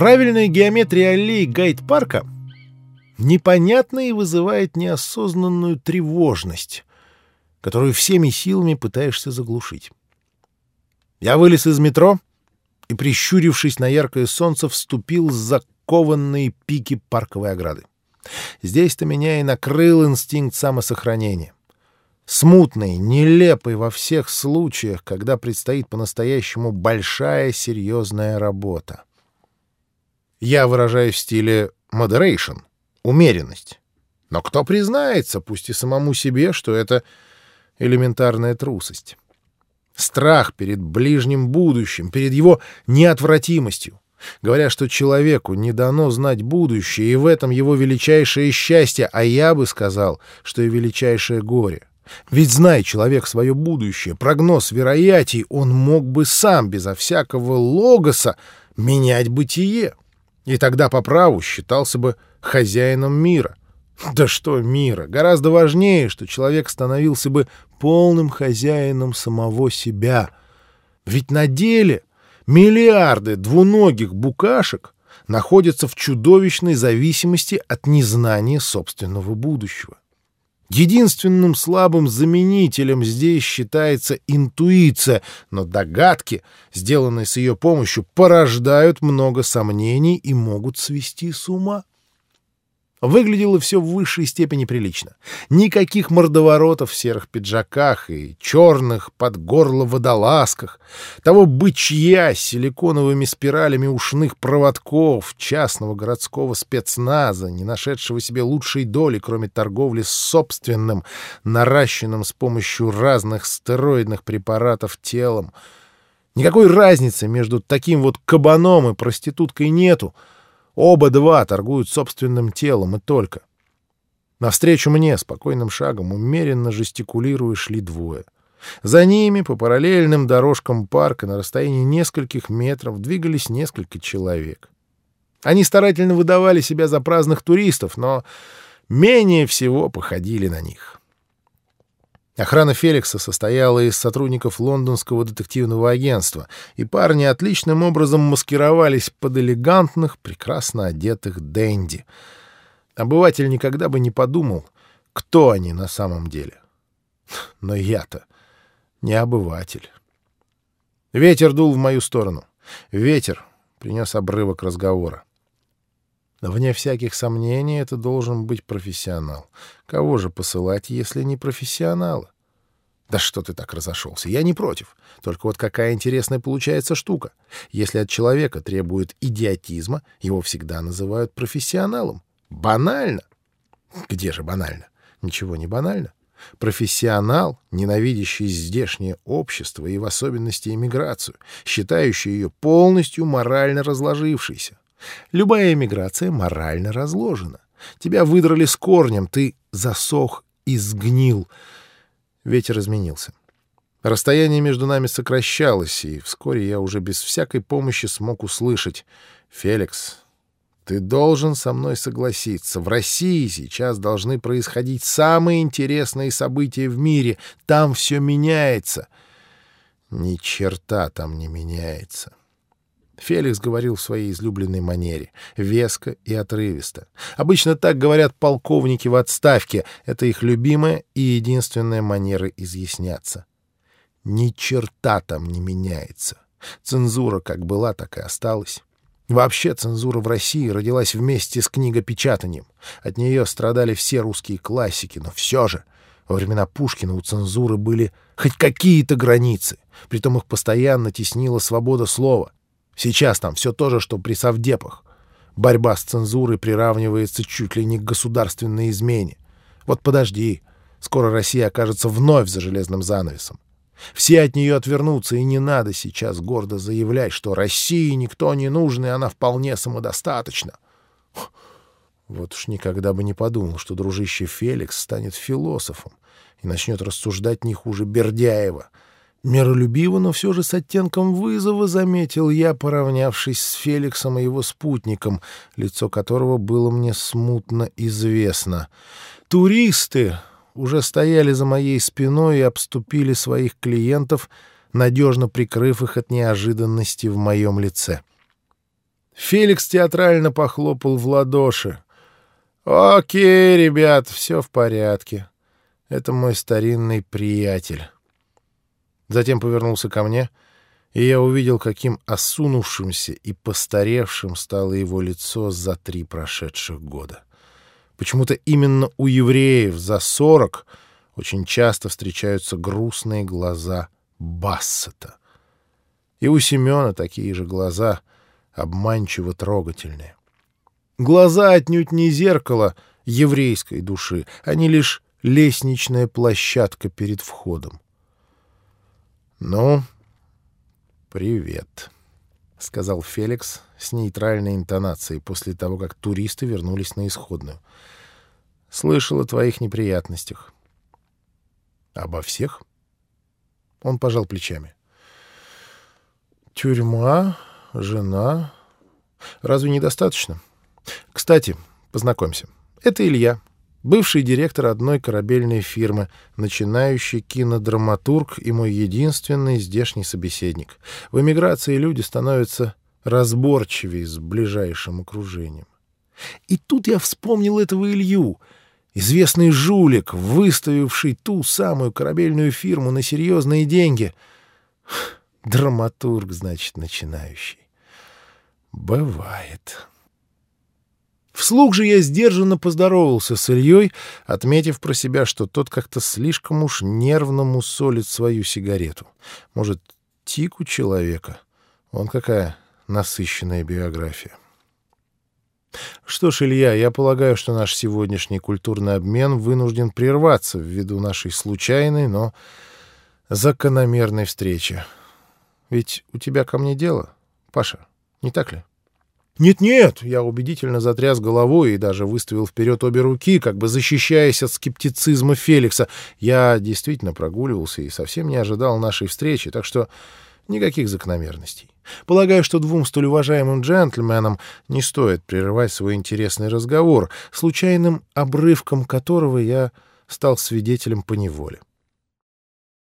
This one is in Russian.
Правильная геометрия аллей гайд-парка непонятна и вызывает неосознанную тревожность, которую всеми силами пытаешься заглушить. Я вылез из метро и, прищурившись на яркое солнце, вступил в закованные пики парковой ограды. Здесь-то меня и накрыл инстинкт самосохранения. Смутный, нелепый во всех случаях, когда предстоит по-настоящему большая серьезная работа. Я выражаю в стиле moderation, умеренность. Но кто признается, пусть и самому себе, что это элементарная трусость? Страх перед ближним будущим, перед его неотвратимостью. Говорят, что человеку не дано знать будущее, и в этом его величайшее счастье, а я бы сказал, что и величайшее горе. Ведь, зная человек свое будущее, прогноз вероятий, он мог бы сам, безо всякого логоса, менять бытие. И тогда по праву считался бы хозяином мира. Да что мира? Гораздо важнее, что человек становился бы полным хозяином самого себя. Ведь на деле Миллиарды двуногих букашек находятся в чудовищной зависимости от незнания собственного будущего. Единственным слабым заменителем здесь считается интуиция, но догадки, сделанные с ее помощью, порождают много сомнений и могут свести с ума. Выглядело все в высшей степени прилично. Никаких мордоворотов в серых пиджаках и черных под горло водолазках, того бычья с силиконовыми спиралями ушных проводков, частного городского спецназа, не нашедшего себе лучшей доли, кроме торговли с собственным, наращенным с помощью разных стероидных препаратов телом. Никакой разницы между таким вот кабаном и проституткой нету — Оба два торгуют собственным телом и только. Навстречу мне спокойным шагом, умеренно жестикулируя, шли двое. За ними по параллельным дорожкам парка на расстоянии нескольких метров двигались несколько человек. Они старательно выдавали себя за праздных туристов, но менее всего походили на них. Охрана Феликса состояла из сотрудников лондонского детективного агентства, и парни отличным образом маскировались под элегантных, прекрасно одетых денди. Обыватель никогда бы не подумал, кто они на самом деле. Но я-то не обыватель. Ветер дул в мою сторону. Ветер принес обрывок разговора. Вне всяких сомнений, это должен быть профессионал. Кого же посылать, если не профессионала? Да что ты так разошелся? Я не против. Только вот какая интересная получается штука. Если от человека требует идиотизма, его всегда называют профессионалом. Банально. Где же банально? Ничего не банально. Профессионал, ненавидящий здешнее общество и в особенности иммиграцию, считающий ее полностью морально разложившейся. Любая эмиграция морально разложена. Тебя выдрали с корнем, ты засох и сгнил. Ветер изменился. Расстояние между нами сокращалось, и вскоре я уже без всякой помощи смог услышать. «Феликс, ты должен со мной согласиться. В России сейчас должны происходить самые интересные события в мире. Там все меняется». Ни черта там не меняется. Феликс говорил в своей излюбленной манере, веско и отрывисто. Обычно так говорят полковники в отставке. Это их любимая и единственная манера изъясняться. Ни черта там не меняется. Цензура как была, так и осталась. Вообще цензура в России родилась вместе с книгопечатанием. От нее страдали все русские классики, но все же во времена Пушкина у цензуры были хоть какие-то границы. Притом их постоянно теснила свобода слова. Сейчас там все то же, что при совдепах. Борьба с цензурой приравнивается чуть ли не к государственной измене. Вот подожди, скоро Россия окажется вновь за железным занавесом. Все от нее отвернутся, и не надо сейчас гордо заявлять, что России никто не нужен, и она вполне самодостаточна. Вот уж никогда бы не подумал, что дружище Феликс станет философом и начнет рассуждать не хуже Бердяева — Миролюбиво, но все же с оттенком вызова заметил я, поравнявшись с Феликсом и его спутником, лицо которого было мне смутно известно. Туристы уже стояли за моей спиной и обступили своих клиентов, надежно прикрыв их от неожиданности в моем лице. Феликс театрально похлопал в ладоши. «Окей, ребят, все в порядке. Это мой старинный приятель». Затем повернулся ко мне, и я увидел, каким осунувшимся и постаревшим стало его лицо за три прошедших года. Почему-то именно у евреев за сорок очень часто встречаются грустные глаза Бассета. И у Семена такие же глаза, обманчиво трогательные. Глаза отнюдь не зеркало еврейской души, они лишь лестничная площадка перед входом. «Ну, привет», — сказал Феликс с нейтральной интонацией после того, как туристы вернулись на исходную. «Слышал о твоих неприятностях». «Обо всех?» Он пожал плечами. «Тюрьма, жена. Разве недостаточно? Кстати, познакомься. Это Илья, бывший директор одной корабельной фирмы, начинающий кинодраматург и мой единственный здешний собеседник. В эмиграции люди становятся разборчивее с ближайшим окружением. И тут я вспомнил этого Илью, известный жулик, выставивший ту самую корабельную фирму на серьезные деньги. Драматург, значит, начинающий. Бывает. Вслух же я сдержанно поздоровался с Ильей, отметив про себя, что тот как-то слишком уж нервно мусолит свою сигарету. Может, тик у человека? Он какая насыщенная биография. Что ж, Илья, я полагаю, что наш сегодняшний культурный обмен вынужден прерваться ввиду нашей случайной, но закономерной встречи. Ведь у тебя ко мне дело, Паша, не так ли? «Нет-нет!» — я убедительно затряс головой и даже выставил вперед обе руки, как бы защищаясь от скептицизма Феликса. Я действительно прогуливался и совсем не ожидал нашей встречи, так что никаких закономерностей. Полагаю, что двум столь уважаемым джентльменам не стоит прерывать свой интересный разговор, случайным обрывком которого я стал свидетелем поневоле.